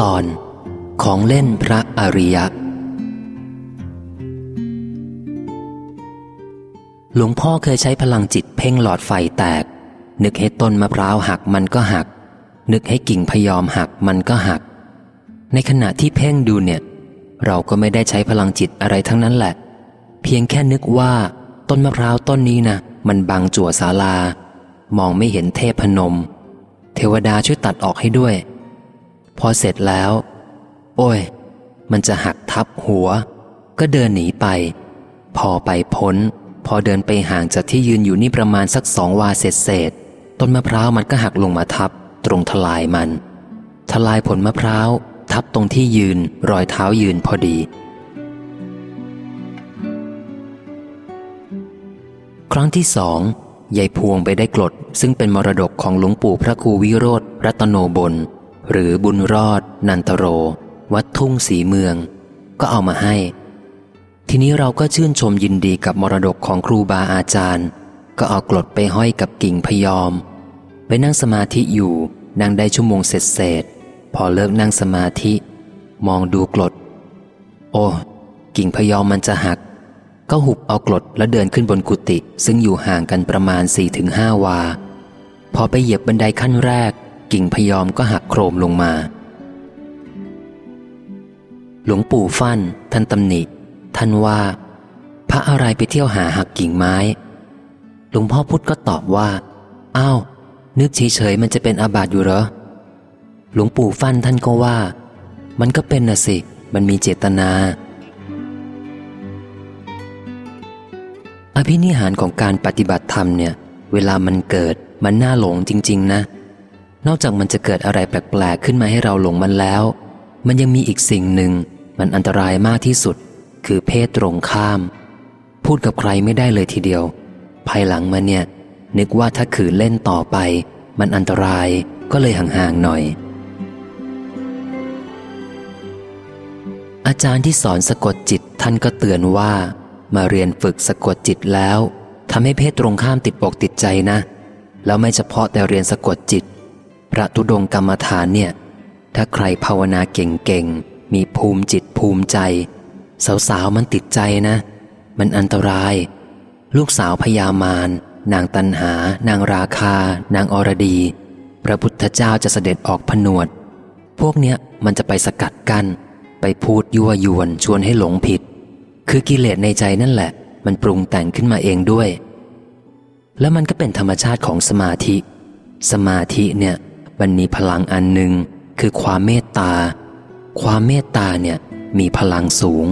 ตอนของเล่นพระอริยะ หลวงพ่อเคยใช้พลังจิตเพ่งหลอดไฟแตก นึกให้ต้นมะพร้าวหักมันก็หัก นึกให้กิ่งพยอมหักมันก็หัก ในขณะที่เพ่งดูเนี่ย เราก็ไม่ได้ใช้พลังจิตอะไรทั้งนั้นแหละ เพียงแค่นึกว่าต้นมะพร้าวต้นนี้นะมันบังจั่วศาลา มองไม่เห็นเทพพนม เทวดาช่วยตัดออกให้ด้วย พอเสร็จแล้ว โอ้ย มันจะหักทับหัว ก็เดินหนีไป พอไปพ้น พอเดินไปห่างจากที่ยืนอยู่นี่ประมาณสักสองวาเศษเศษต้นมะพร้าวมันก็หักลงมาทับ ตรงทลายมัน ทลายผลมะพร้าวทับตรงที่ยืนรอยเท้ายืนพอดี ครั้งที่สองยายพวงไปได้กรดซึ่งเป็นมรดกของหลวงปู่พระครูวิโรธรัตโนบล หรือบุญรอด นันตโร วัดทุ่งสีเมือง ก็เอามาให้ ทีนี้เราก็ชื่นชมยินดีกับมรดกของครูบาอาจารย์ ก็เอากรดไปห้อยกับกิ่งพยอม ไปนั่งสมาธิอยู่ นั่งได้ชั่วโมงเสร็จเสร็จพอเลิกนั่งสมาธิ มองดูกรดโอ้กิ่งพยอมมันจะหัก ก็หุบเอากรดแล้วเดินขึ้นบนกุฏิซึ่งอยู่ห่างกันประมาณ4-5วา พอไปเหยียบบันไดขั้นแรก กิ่งพยอมก็หักโครมลงมา หลวงปู่ฟั่น ท่านตำหนิ ท่านว่า พระอะไรไปเที่ยวหาหักกิ่งไม้ หลวงพ่อพุธก็ตอบว่า อ้าว นึกเฉยๆมันจะเป็นอาบัติอยู่เหรอ หลวงปู่ฟั่นท่านก็ว่า มันก็เป็นน่ะสิ มันมีเจตนาอภินิหารของการปฏิบัติธรรมเนี่ย เวลามันเกิดมันน่าหลงจริง ๆ นะ นอกจากมันจะเกิดอะไรแปลกๆขึ้นมาให้เราหลงมันแล้ว มันยังมีอีกสิ่งหนึ่ง มันอันตรายมากที่สุด คือเพศตรงข้าม พูดกับใครไม่ได้เลยทีเดียว ภายหลังมาเนี่ย นึกว่าถ้าขืนเล่นต่อไป มันอันตรายก็เลยห่างๆหน่อย อาจารย์ที่สอนสะกดจิตท่านก็เตือนว่า มาเรียนฝึกสะกดจิตแล้วทำให้เพศตรงข้ามติดอกติดใจนะ แล้วไม่เฉพาะแต่เรียนสะกดจิต พระตุดงกรรมฐานเนี่ย ถ้าใครภาวนาเก่งๆ มีภูมิจิตภูมิใจ สาวๆมันติดใจนะ มันอันตราย ลูกสาวพญามาร นางตันหา นางราคา นางอรดี พระพุทธเจ้าจะเสด็จออกผนวด พวกเนี้ยมันจะไปสกัดกัน้นไปพูดยั่วยวนชวนให้หลงผิด คือกิเลสในใจนั่นแหละ มันปรุงแต่งขึ้นมาเองด้วย แล้วมันก็เป็นธรรมชาติของสมาธิ สมาธิเนี่ย มันมีพลังอันหนึ่งคือความเมตตา ความเมตตาเนี่ยมีพลังสูง